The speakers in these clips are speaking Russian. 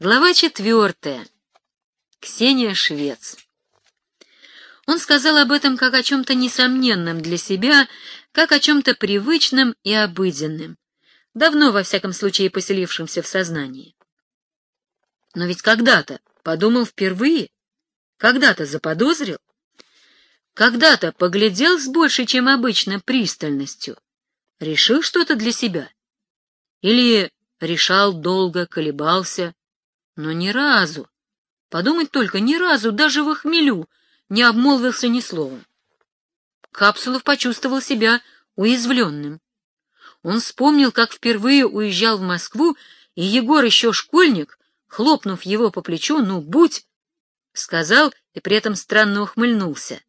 Глава четвертая. Ксения Швец. Он сказал об этом как о чем-то несомненном для себя, как о чем-то привычном и обыденном, давно, во всяком случае, поселившемся в сознании. Но ведь когда-то подумал впервые, когда-то заподозрил, когда-то поглядел с большей, чем обычно, пристальностью, решил что-то для себя. Или решал долго, колебался, но ни разу, подумать только, ни разу, даже в хмелю, не обмолвился ни словом. Капсулов почувствовал себя уязвленным. Он вспомнил, как впервые уезжал в Москву, и Егор еще школьник, хлопнув его по плечу, «Ну, будь!» сказал и при этом странно ухмыльнулся.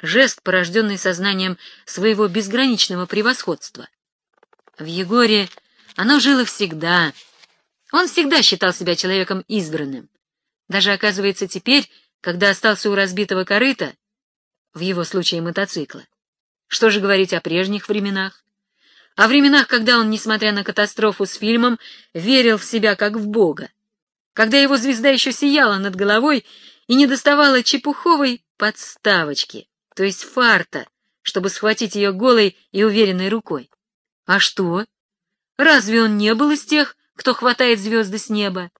Жест, порожденный сознанием своего безграничного превосходства. В Егоре оно жило всегда. Он всегда считал себя человеком избранным. Даже, оказывается, теперь, когда остался у разбитого корыта, в его случае мотоцикла. Что же говорить о прежних временах? О временах, когда он, несмотря на катастрофу с фильмом, верил в себя как в Бога. Когда его звезда еще сияла над головой и не доставала чепуховой подставочки, то есть фарта, чтобы схватить ее голой и уверенной рукой. А что? Разве он не был из тех, кто хватает звезды с неба?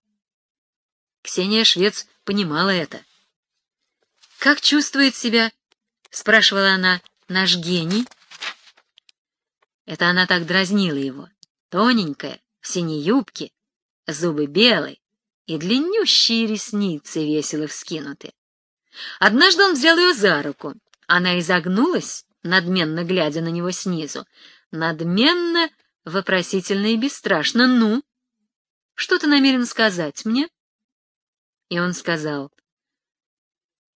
Ксения Швец понимала это. «Как чувствует себя?» — спрашивала она. «Наш гений?» Это она так дразнила его. Тоненькая, в синей юбке, зубы белые и длиннющие ресницы весело вскинуты. Однажды он взял ее за руку. Она изогнулась, надменно глядя на него снизу. Надменно, вопросительно и бесстрашно. «Ну, что ты намерен сказать мне?» И он сказал,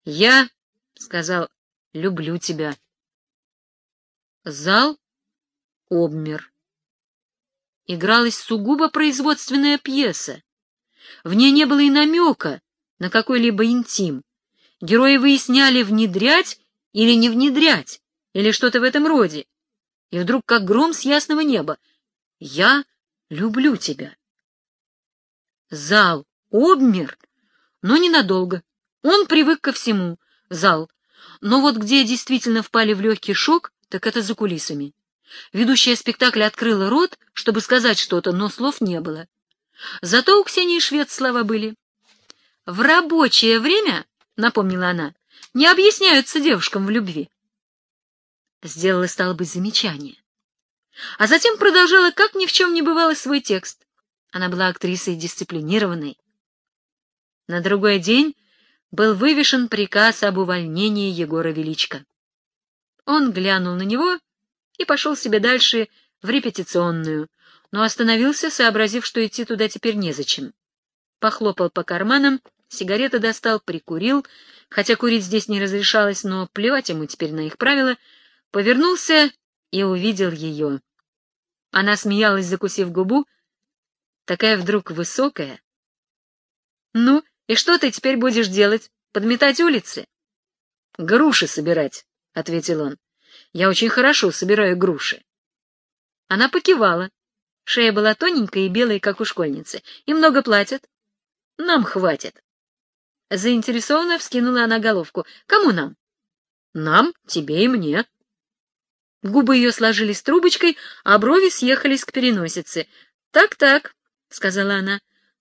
«Я, — сказал, — люблю тебя». Зал обмер. Игралась сугубо производственная пьеса. В ней не было и намека на какой-либо интим. Герои выясняли, внедрять или не внедрять, или что-то в этом роде. И вдруг, как гром с ясного неба, «Я люблю тебя». Зал обмер, но ненадолго. Он привык ко всему, зал. Но вот где действительно впали в легкий шок, так это за кулисами. Ведущая спектакля открыла рот, чтобы сказать что-то, но слов не было. Зато у Ксении Швед слова были. «В рабочее время, — напомнила она, — не объясняются девушкам в любви». Сделала, стало быть, замечание. А затем продолжала, как ни в чем не бывало, свой текст. Она была актрисой дисциплинированной, на другой день был вывешен приказ об увольнении Егора Величко. Он глянул на него и пошел себе дальше в репетиционную, но остановился, сообразив, что идти туда теперь незачем. Похлопал по карманам, сигареты достал, прикурил, хотя курить здесь не разрешалось, но плевать ему теперь на их правила, повернулся и увидел ее. Она смеялась, закусив губу, такая вдруг высокая. «Ну, и что ты теперь будешь делать? Подметать улицы? — Груши собирать, — ответил он. — Я очень хорошо собираю груши. Она покивала. Шея была тоненькая и белая, как у школьницы. И много платят. Нам хватит. Заинтересованно вскинула она головку. Кому нам? Нам, тебе и мне. Губы ее сложились трубочкой, а брови съехались к переносице. Так-так, — сказала она.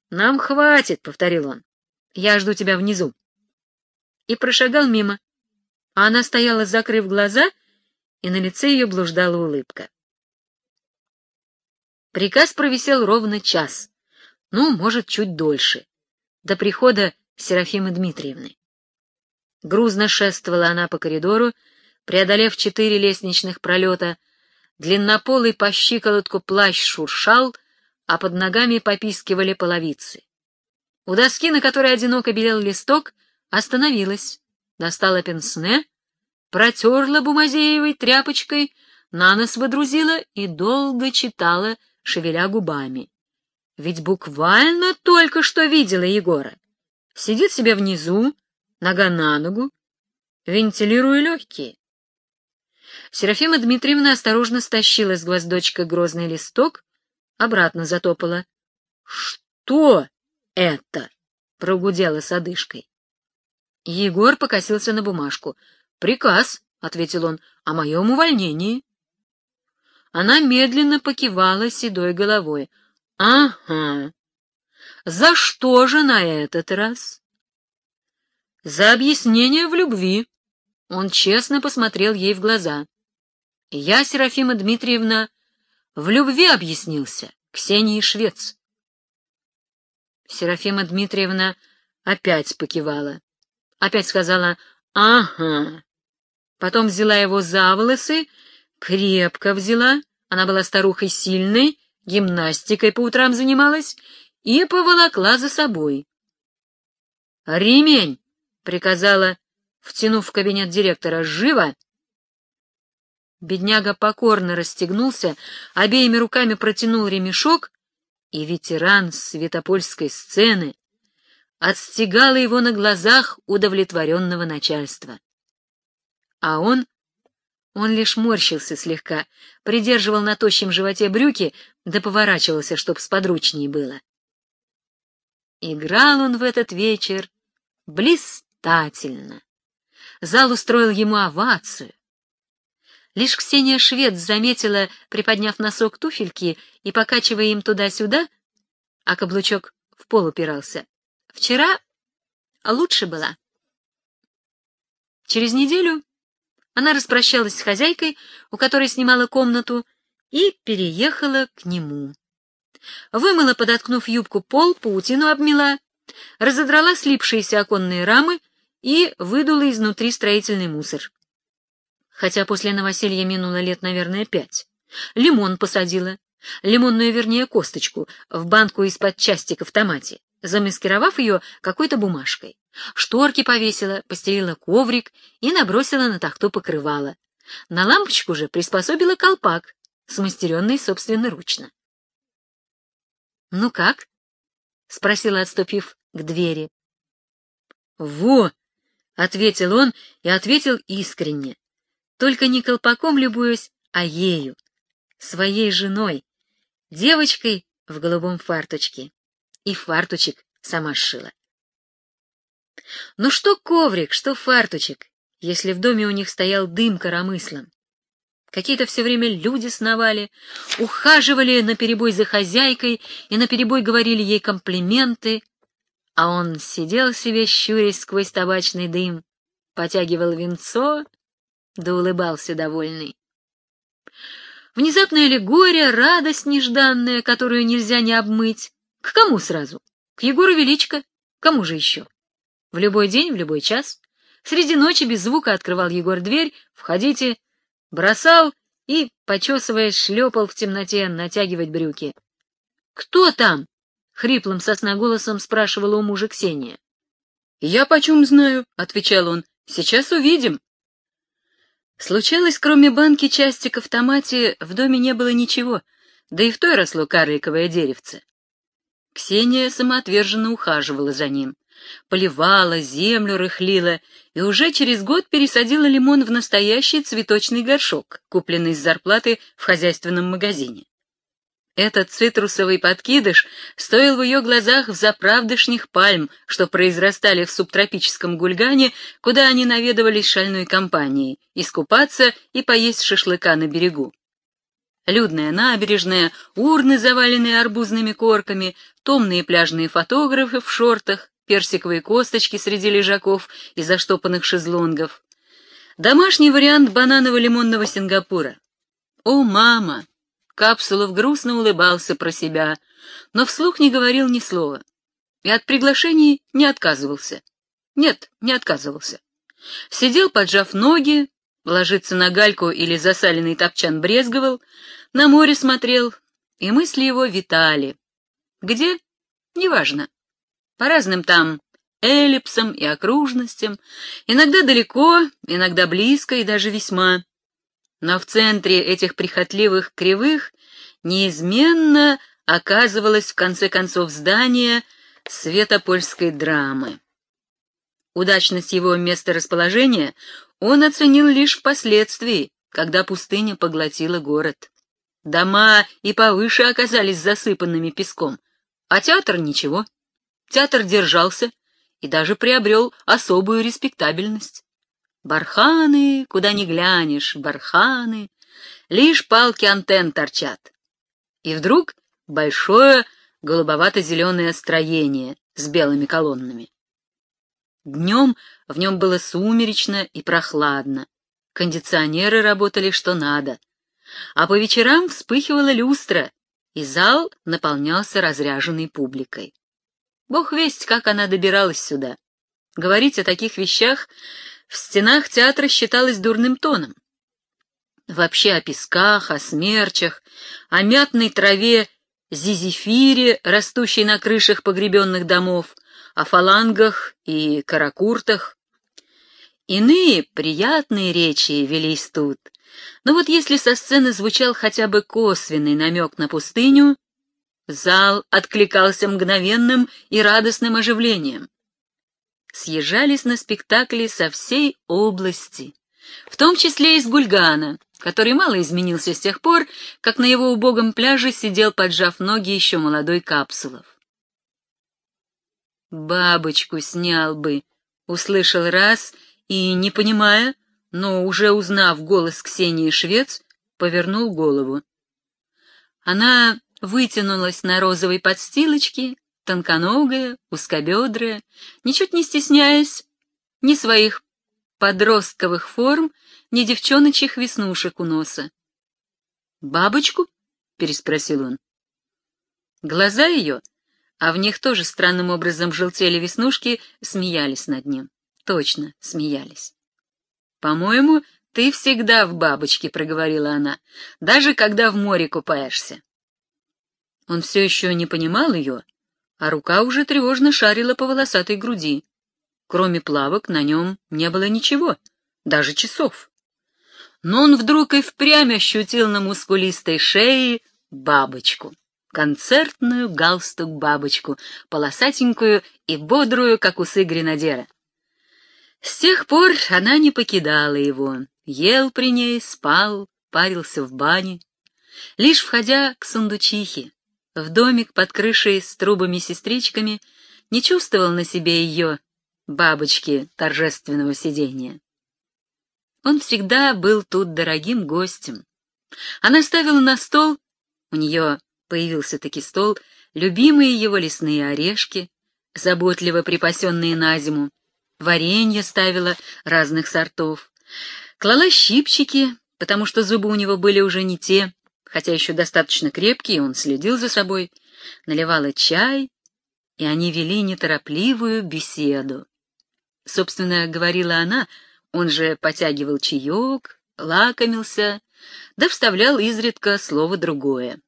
Нам хватит, — повторил он. Я жду тебя внизу. И прошагал мимо. А она стояла, закрыв глаза, и на лице ее блуждала улыбка. Приказ провисел ровно час, ну, может, чуть дольше, до прихода Серафимы Дмитриевны. Грузно шествовала она по коридору, преодолев четыре лестничных пролета, длиннополый по щиколотку плащ шуршал, а под ногами попискивали половицы. У доски, на которой одиноко белел листок, остановилась, достала пенсне, протерла бумазеевой тряпочкой, на нос водрузила и долго читала, шевеля губами. Ведь буквально только что видела Егора. Сидит себе внизу, нога на ногу, вентилируя легкие. Серафима Дмитриевна осторожно стащила с гвоздочка грозный листок, обратно затопала. — Что? это? — прогудела с одышкой. Егор покосился на бумажку. «Приказ», — ответил он, — «о моем увольнении». Она медленно покивала седой головой. «Ага. За что же на этот раз?» «За объяснение в любви». Он честно посмотрел ей в глаза. «Я, Серафима Дмитриевна, в любви объяснился Ксении Швец». Серафима Дмитриевна опять покивала. Опять сказала «Ага». Потом взяла его за волосы, крепко взяла, она была старухой сильной, гимнастикой по утрам занималась, и поволокла за собой. «Ремень!» — приказала, втянув в кабинет директора. «Живо!» Бедняга покорно расстегнулся, обеими руками протянул ремешок, и ветеран светопольской сцены отстегала его на глазах удовлетворенного начальства. А он... Он лишь морщился слегка, придерживал на тощем животе брюки, да поворачивался, чтоб сподручнее было. Играл он в этот вечер блистательно. Зал устроил ему овацию. Лишь Ксения Швед заметила, приподняв носок туфельки и покачивая им туда-сюда, а каблучок в пол упирался. Вчера лучше была. Через неделю она распрощалась с хозяйкой, у которой снимала комнату, и переехала к нему. Вымыла, подоткнув юбку пол, паутину обмела, разодрала слипшиеся оконные рамы и выдула изнутри строительный мусор. Хотя после новоселья минуло лет, наверное, пять. Лимон посадила, лимонную, вернее, косточку, в банку из-под частика в томате замаскировав ее какой-то бумажкой. Шторки повесила, постелила коврик и набросила на тахту покрывало. На лампочку же приспособила колпак, смастеренный собственноручно. «Ну как?» — спросила, отступив к двери. «Во!» — ответил он и ответил искренне. Только не колпаком любуюсь, а ею, своей женой, девочкой в голубом фарточке и фартучек сама сшила. Ну что коврик, что фартучек, если в доме у них стоял дым коромыслом? Какие-то все время люди сновали, ухаживали наперебой за хозяйкой и наперебой говорили ей комплименты, а он сидел себе, щурясь сквозь табачный дым, потягивал венцо, да улыбался довольный. Внезапное ли радость нежданная, которую нельзя не обмыть, к кому сразу? К Егору Величко. Кому же еще? В любой день, в любой час. Среди ночи без звука открывал Егор дверь. Входите. Бросал и, почесываясь, шлепал в темноте натягивать брюки. «Кто там?» — хриплым сосноголосом спрашивала у мужа Ксения. «Я почем знаю», — отвечал он. «Сейчас увидим». Случалось, кроме банки частика в томате, в доме не было ничего, да и в той росло карликовое деревце. Ксения самоотверженно ухаживала за ним, поливала, землю рыхлила и уже через год пересадила лимон в настоящий цветочный горшок, купленный с зарплаты в хозяйственном магазине. Этот цитрусовый подкидыш стоил в ее глазах в заправдышних пальм, что произрастали в субтропическом гульгане, куда они наведывались шальной компанией, искупаться и поесть шашлыка на берегу. Людная набережная, урны, заваленные арбузными корками, томные пляжные фотографы в шортах, персиковые косточки среди лежаков и заштопанных шезлонгов. Домашний вариант бананово-лимонного Сингапура. «О, мама!» Капсулов грустно улыбался про себя, но вслух не говорил ни слова. И от приглашений не отказывался. Нет, не отказывался. Сидел, поджав ноги, ложиться на гальку или засаленный топчан брезговал, на море смотрел, и мысли его витали. Где? Неважно. По разным там эллипсам и окружностям, иногда далеко, иногда близко и даже весьма. Но в центре этих прихотливых кривых неизменно оказывалось в конце концов здание светопольской драмы. Удачность его месторасположения он оценил лишь впоследствии, когда пустыня поглотила город. Дома и повыше оказались засыпанными песком, а театр ничего. театр держался и даже приобрел особую респектабельность. Барханы, куда ни глянешь, барханы, лишь палки антенн торчат. И вдруг большое голубовато-зеленое строение с белыми колоннами. Днем в нем было сумеречно и прохладно, кондиционеры работали что надо, а по вечерам вспыхивала люстра, и зал наполнялся разряженной публикой. Бог весть, как она добиралась сюда. Говорить о таких вещах в стенах театра считалось дурным тоном. Вообще о песках, о смерчах, о мятной траве зизифире, растущей на крышах погребенных домов, о фалангах и каракуртах. Иные приятные речи велись тут, но вот если со сцены звучал хотя бы косвенный намек на пустыню, зал откликался мгновенным и радостным оживлением. Съезжались на спектакли со всей области, в том числе из Гульгана, который мало изменился с тех пор, как на его убогом пляже сидел, поджав ноги, еще молодой Капсулов. «Бабочку снял бы», — услышал раз и, не понимая, но уже узнав голос Ксении Швец, повернул голову. Она вытянулась на розовой подстилочке, тонконогая, узкобедрая, ничуть не стесняясь ни своих подростковых форм, ни девчоночьих веснушек у носа. «Бабочку?» — переспросил он. Глаза ее, а в них тоже странным образом желтели веснушки, смеялись над ним. Точно, смеялись. «По-моему, ты всегда в бабочке», — проговорила она, — «даже когда в море купаешься». Он все еще не понимал ее, а рука уже тревожно шарила по волосатой груди. Кроме плавок на нем не было ничего, даже часов. Но он вдруг и впрямь ощутил на мускулистой шее бабочку, концертную галстук-бабочку, полосатенькую и бодрую, как усы гренадера. С тех пор она не покидала его, ел при ней, спал, парился в бане. Лишь входя к сундучихе, в домик под крышей с трубами-сестричками, не чувствовал на себе ее, бабочки, торжественного сидения. Он всегда был тут дорогим гостем. Она ставила на стол, у нее появился таки стол, любимые его лесные орешки, заботливо припасенные на зиму, варенье ставила разных сортов, клала щипчики, потому что зубы у него были уже не те, хотя еще достаточно крепкие, он следил за собой, наливала чай, и они вели неторопливую беседу. Собственно, говорила она, он же потягивал чаек, лакомился, да вставлял изредка слово другое.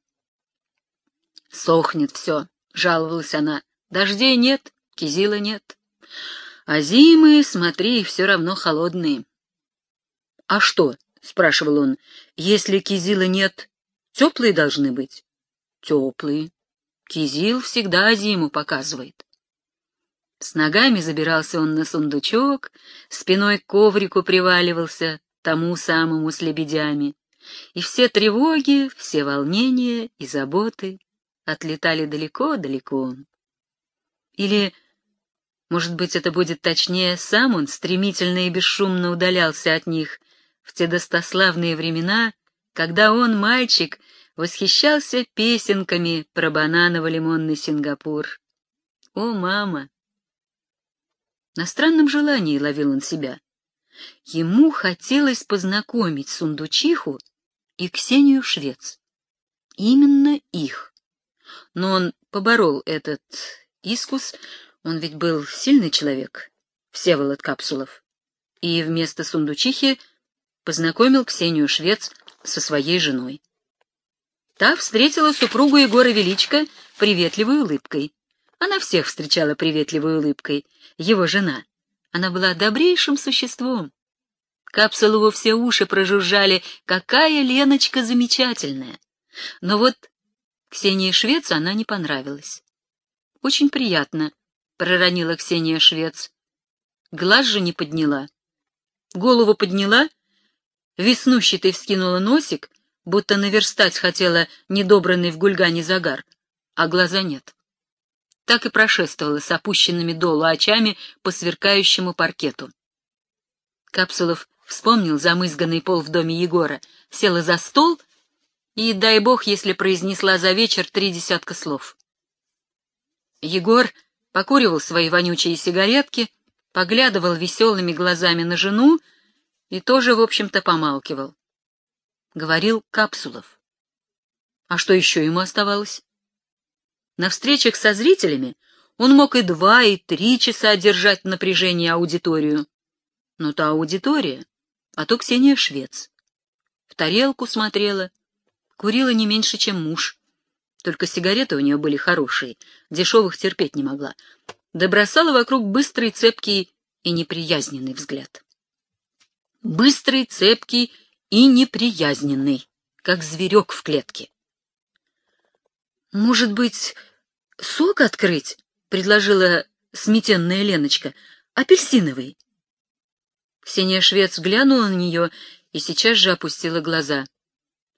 «Сохнет все», — жаловалась она, — «дождей нет, кизила нет». А зимы, смотри, все равно холодные. — А что? — спрашивал он. — Если кизила нет, теплые должны быть? — Теплые. Кизил всегда зиму показывает. С ногами забирался он на сундучок, спиной к коврику приваливался, тому самому с лебедями. И все тревоги, все волнения и заботы отлетали далеко-далеко. Или может быть, это будет точнее, сам он стремительно и бесшумно удалялся от них в те достославные времена, когда он, мальчик, восхищался песенками про бананово-лимонный Сингапур. О, мама! На странном желании ловил он себя. Ему хотелось познакомить Сундучиху и Ксению Швец. Именно их. Но он поборол этот искус, он ведь был сильный человек, Всеволод Капсулов. И вместо сундучихи познакомил Ксению Швец со своей женой. Та встретила супругу Егора Величко приветливой улыбкой. Она всех встречала приветливой улыбкой, его жена. Она была добрейшим существом. Капсулову все уши прожужжали, какая Леночка замечательная. Но вот Ксении Швец она не понравилась. Очень приятно, — проронила Ксения Швец. Глаз же не подняла. Голову подняла, веснущей вскинула носик, будто наверстать хотела недобранный в гульгане загар, а глаза нет. так и прошествовала с опущенными долу очами по сверкающему паркету. Капсулов вспомнил замызганный пол в доме Егора, села за стол и, дай бог, если произнесла за вечер три десятка слов. Егор покуривал свои вонючие сигаретки, поглядывал веселыми глазами на жену и тоже, в общем-то, помалкивал. Говорил Капсулов. А что еще ему оставалось? На встречах со зрителями он мог и два, и три часа держать в напряжении аудиторию. Но та аудитория, а то Ксения Швец. В тарелку смотрела, курила не меньше, чем муж. Только сигареты у нее были хорошие, дешевых терпеть не могла. Да бросала вокруг быстрый, цепкий и неприязненный взгляд. Быстрый, цепкий и неприязненный, как зверек в клетке. «Может быть, сок открыть?» — предложила сметенная Леночка. «Апельсиновый». Ксения Швец глянула на нее и сейчас же опустила глаза,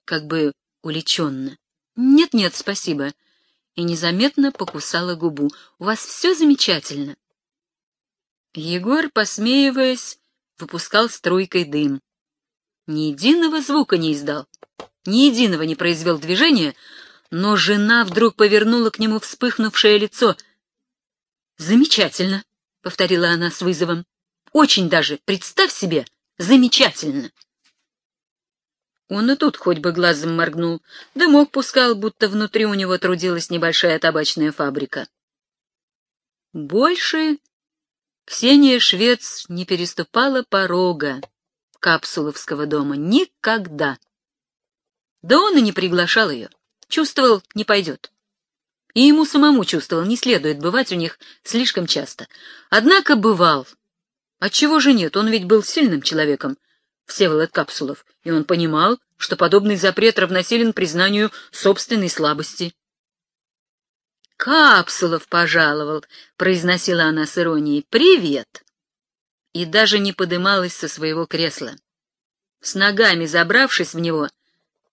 как бы уличенно. «Нет-нет, спасибо», и незаметно покусала губу. «У вас все замечательно». Егор, посмеиваясь, выпускал струйкой дым. Ни единого звука не издал, ни единого не произвел движения, но жена вдруг повернула к нему вспыхнувшее лицо. «Замечательно», — повторила она с вызовом. «Очень даже, представь себе, замечательно». Он и тут хоть бы глазом моргнул, дымок пускал, будто внутри у него трудилась небольшая табачная фабрика. Больше Ксения Швец не переступала порога Капсуловского дома никогда. Да он и не приглашал ее. Чувствовал, не пойдет. И ему самому чувствовал, не следует бывать у них слишком часто. Однако бывал. Отчего же нет, он ведь был сильным человеком, Всеволод Капсулов, и он понимал, что подобный запрет равносилен признанию собственной слабости. «Капсулов пожаловал», — произносила она с иронией, — «привет!» И даже не подымалась со своего кресла. С ногами забравшись в него,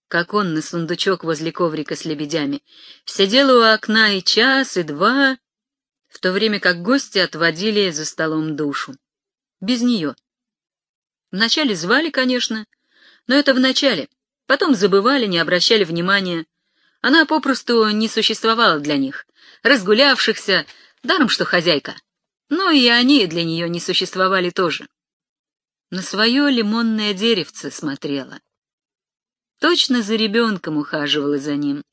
как он на сундучок возле коврика с лебедями, сидела у окна и час, и два, в то время как гости отводили за столом душу. Без нее. Вначале звали, конечно, но это вначале. Потом забывали, не обращали внимания. Она попросту не существовала для них, разгулявшихся, даром что хозяйка. Но и они для нее не существовали тоже. На свое лимонное деревце смотрела. Точно за ребенком ухаживала за ним.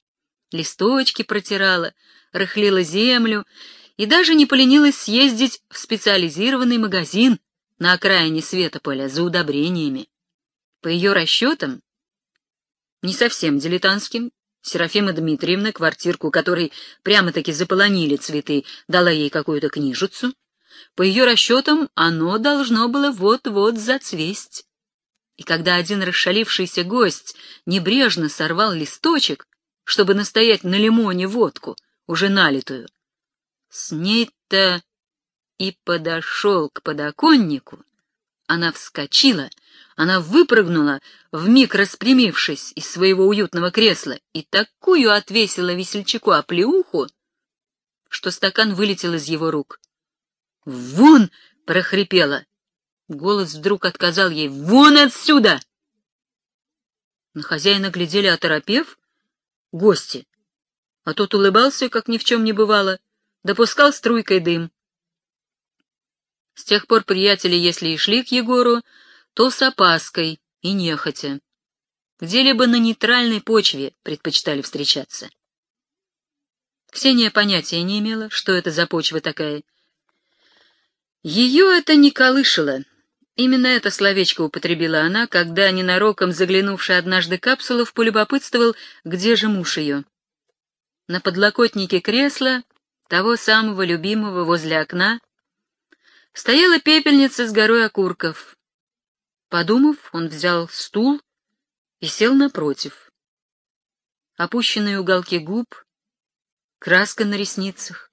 Листочки протирала, рыхлила землю и даже не поленилась съездить в специализированный магазин на окраине Светополя за удобрениями. По ее расчетам, не совсем дилетантским, Серафима Дмитриевна, квартирку которой прямо-таки заполонили цветы, дала ей какую-то книжицу. По ее расчетам, оно должно было вот-вот зацвесть. И когда один расшалившийся гость небрежно сорвал листочек, чтобы настоять на лимоне водку, уже налитую, с ней-то и подошел к подоконнику, она вскочила, она выпрыгнула, вмиг распрямившись из своего уютного кресла, и такую отвесила весельчаку оплеуху, что стакан вылетел из его рук. «Вон!» — прохрипела, Голос вдруг отказал ей «Вон отсюда!» На хозяина глядели, оторопев, гости, а тот улыбался, как ни в чем не бывало, допускал струйкой дым. С тех пор приятели, если и шли к Егору, то с опаской и нехотя. Где-либо на нейтральной почве предпочитали встречаться. Ксения понятия не имела, что это за почва такая. Ее это не колышело, Именно это словечко употребила она, когда, ненароком заглянувший однажды Капсулов, полюбопытствовал, где же муж ее. На подлокотнике кресла, того самого любимого возле окна, стояла пепельница с горой окурков. Подумав, он взял стул и сел напротив. Опущенные уголки губ, краска на ресницах.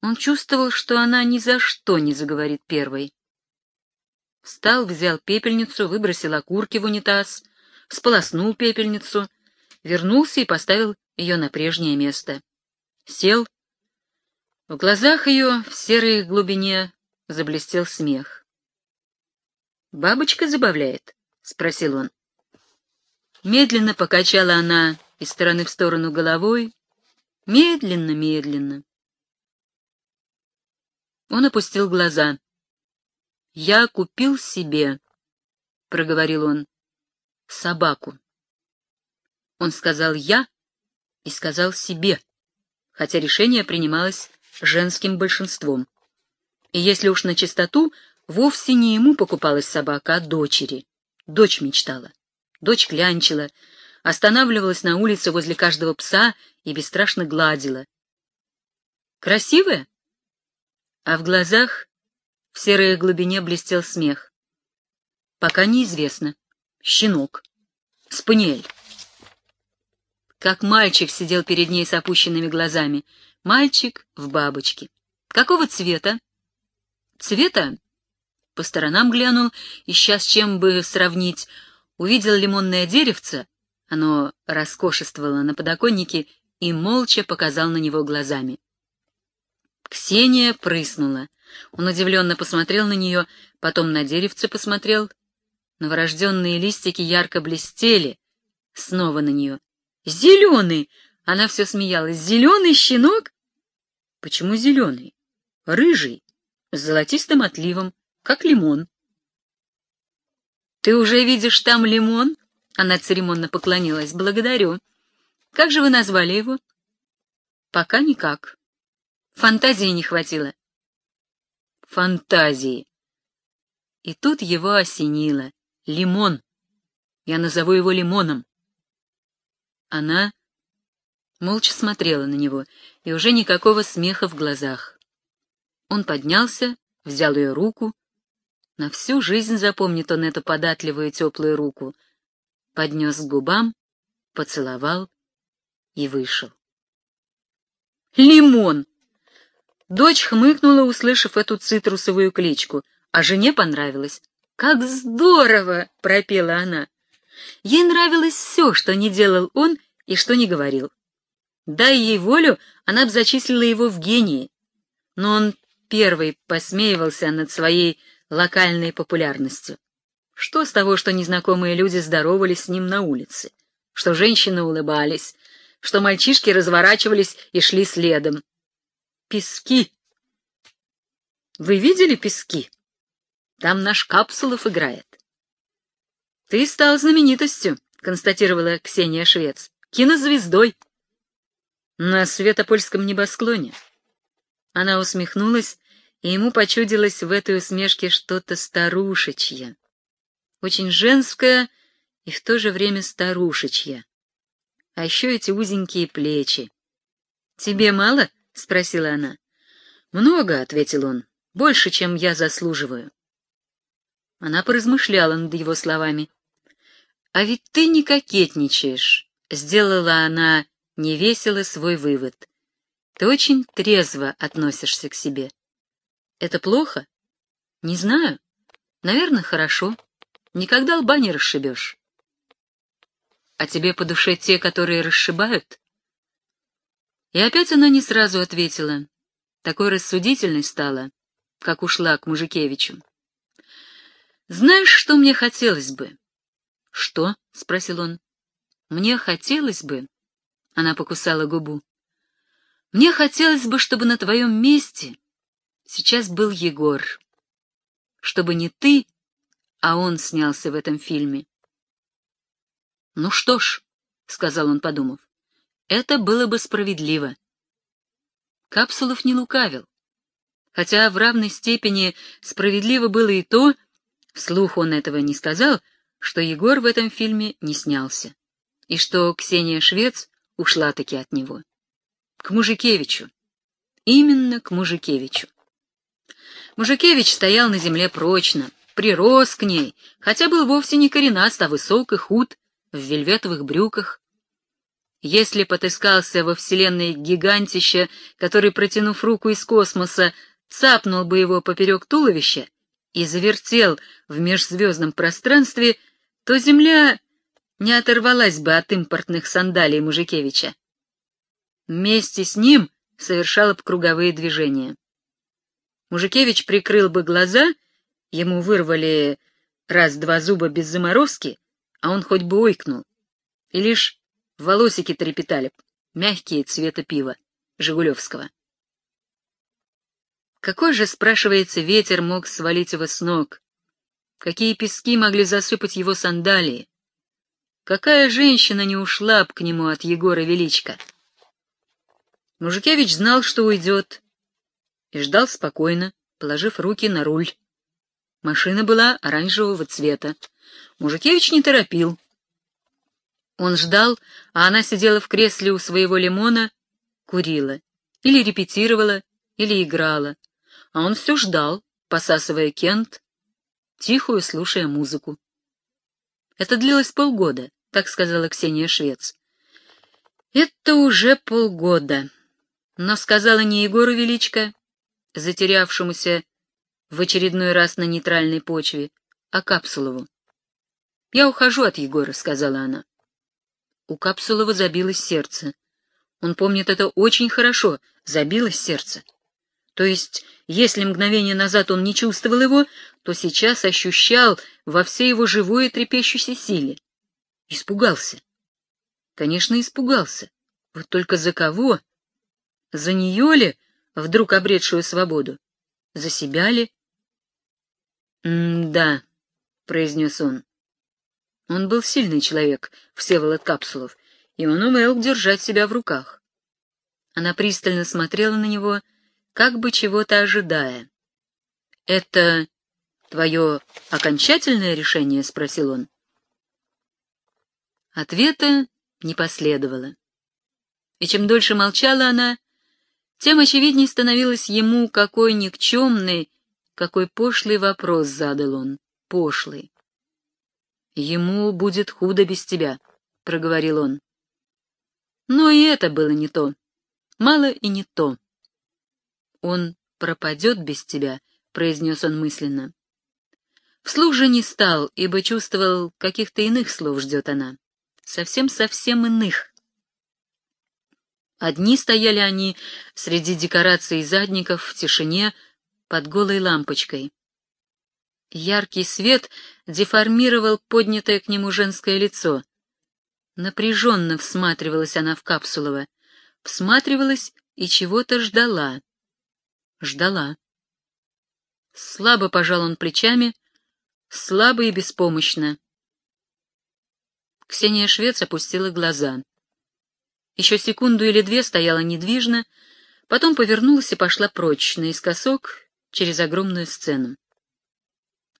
Он чувствовал, что она ни за что не заговорит первой. Встал, взял пепельницу, выбросил окурки в унитаз, сполоснул пепельницу, вернулся и поставил ее на прежнее место. Сел, В глазах ее в серой глубине заблестел смех. «Бабочка забавляет?» — спросил он. Медленно покачала она из стороны в сторону головой, медленно, медленно. Он опустил глаза. «Я купил себе», — проговорил он, — «собаку». Он сказал «я» и сказал «себе», хотя решение принималось женским большинством. И если уж на чистоту, вовсе не ему покупалась собака, а дочери. Дочь мечтала. Дочь клянчила, останавливалась на улице возле каждого пса и бесстрашно гладила. Красивая? А в глазах в серой глубине блестел смех. Пока неизвестно. Щенок. Спаниель. Как мальчик сидел перед ней с опущенными глазами. Мальчик в бабочке. Какого цвета? Цвета? По сторонам глянул, ища с чем бы сравнить. Увидел лимонное деревце, оно роскошествовало на подоконнике, и молча показал на него глазами. Ксения прыснула. Он удивленно посмотрел на нее, потом на деревце посмотрел. Новорожденные листики ярко блестели. Снова на нее. «Зеленый!» Она все смеялась. «Зеленый щенок?» «Почему зеленый?» «Рыжий, с золотистым отливом, как лимон». «Ты уже видишь там лимон?» Она церемонно поклонилась. «Благодарю. Как же вы назвали его?» «Пока никак. Фантазии не хватило». «Фантазии». И тут его осенило. «Лимон. Я назову его лимоном». Она молча смотрела на него, и уже никакого смеха в глазах. Он поднялся, взял ее руку. На всю жизнь запомнит он эту податливую теплую руку. Поднес к губам, поцеловал и вышел. «Лимон!» Дочь хмыкнула, услышав эту цитрусовую кличку, а жене понравилось. «Как здорово!» — пропела она. Ей нравилось все, что не делал он и что не говорил. Дай ей волю, она бы зачислила его в гении. Но он первый посмеивался над своей локальной популярностью. Что с того, что незнакомые люди здоровались с ним на улице, что женщины улыбались, что мальчишки разворачивались и шли следом. Пески. Вы видели пески? Там наш Капсулов играет. Ты стал знаменитостью, констатировала Ксения Швец. Кинозвездой. На светопольском небосклоне. Она усмехнулась, и ему почудилось в этой усмешке что-то старушечье. Очень женское и в то же время старушечье. А еще эти узенькие плечи. «Тебе мало?» — спросила она. «Много», — ответил он, — «больше, чем я заслуживаю». Она поразмышляла над его словами. «А ведь ты не кокетничаешь», — сделала она невесело свой вывод. «Ты очень трезво относишься к себе». «Это плохо?» «Не знаю. Наверное, хорошо. Никогда лба не расшибешь». «А тебе по душе те, которые расшибают?» И опять она не сразу ответила. Такой рассудительной стала, как ушла к Мужикевичу. «Знаешь, что мне хотелось бы?» «Что?» — спросил он. «Мне хотелось бы...» — она покусала губу. «Мне хотелось бы, чтобы на твоем месте сейчас был Егор. Чтобы не ты, а он снялся в этом фильме». «Ну что ж», — сказал он, подумав, — «это было бы справедливо». Капсулов не лукавил. Хотя в равной степени справедливо было и то, вслух он этого не сказал, что Егор в этом фильме не снялся, и что Ксения Швец ушла-таки от него. К Мужикевичу. Именно к Мужикевичу. Мужикевич стоял на земле прочно, прирос к ней, хотя был вовсе не коренаст, а высок и худ, в вельветовых брюках, если потыскался во вселенной гигантище, который, протянув руку из космоса, цапнул бы его поперек туловища и завертел в межзвездном пространстве, то Земля не оторвалась бы от импортных сандалий Мужикевича. Вместе с ним совершала бы круговые движения. Мужикевич прикрыл бы глаза, ему вырвали раз-два зуба без заморозки, а он хоть бы ойкнул. И лишь волосики трепетали, мягкие цвета пива, Жигулевского. Какой же, спрашивается, ветер мог свалить его с ног? Какие пески могли засыпать его сандалии? Какая женщина не ушла б к нему от Егора Величко? Мужикевич знал, что уйдет, и ждал спокойно, положив руки на руль. Машина была оранжевого цвета. Мужикевич не торопил. Он ждал, а она сидела в кресле у своего лимона, курила. Или репетировала, или играла. А он все ждал, посасывая кент, тихую слушая музыку. Это длилось полгода, так сказала Ксения Швец. Это уже полгода. Но сказала не Егору Величко, затерявшемуся в очередной раз на нейтральной почве, а Капсулову. «Я ухожу от Егора», — сказала она. У Капсулова забилось сердце. Он помнит это очень хорошо, забилось сердце. То есть, если мгновение назад он не чувствовал его, то сейчас ощущал во всей его живой и трепещущей силе. Испугался. Конечно, испугался. Вот только за кого? За нее ли, вдруг обретшую свободу? За себя ли? «М-да», — произнес он. Он был сильный человек, Всеволод Капсулов, и он умел держать себя в руках. Она пристально смотрела на него, как бы чего-то ожидая. «Это твое окончательное решение?» — спросил он. Ответа не последовало. И чем дольше молчала она, тем очевидней становилось ему, какой никчемный, какой пошлый вопрос задал он, пошлый. «Ему будет худо без тебя», — проговорил он. Но и это было не то, мало и не то. «Он пропадет без тебя», — произнес он мысленно. Вслух же не стал, ибо чувствовал, каких-то иных слов ждет она. Совсем-совсем иных. Одни стояли они среди декораций задников в тишине под голой лампочкой. Яркий свет деформировал поднятое к нему женское лицо. Напряженно всматривалась она в Капсулова, всматривалась и чего-то ждала. Ждала. Слабо пожал он плечами, слабо и беспомощно. Ксения Швец опустила глаза. Еще секунду или две стояла недвижно, потом повернулась и пошла прочь, наискосок, через огромную сцену.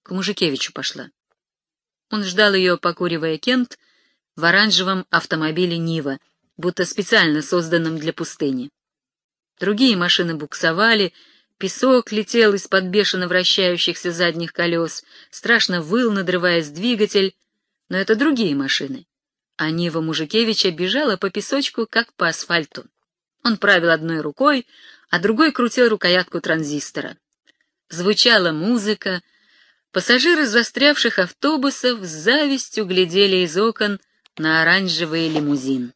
К Мужикевичу пошла. Он ждал ее, покуривая кент, в оранжевом автомобиле «Нива», будто специально созданном для пустыни. Другие машины буксовали, песок летел из-под бешено вращающихся задних колес, страшно выл, надрываясь двигатель, но это другие машины а Нива Мужикевича бежала по песочку, как по асфальту. Он правил одной рукой, а другой крутил рукоятку транзистора. Звучала музыка, пассажиры застрявших автобусов с завистью глядели из окон на оранжевый лимузин.